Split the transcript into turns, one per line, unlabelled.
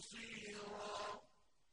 see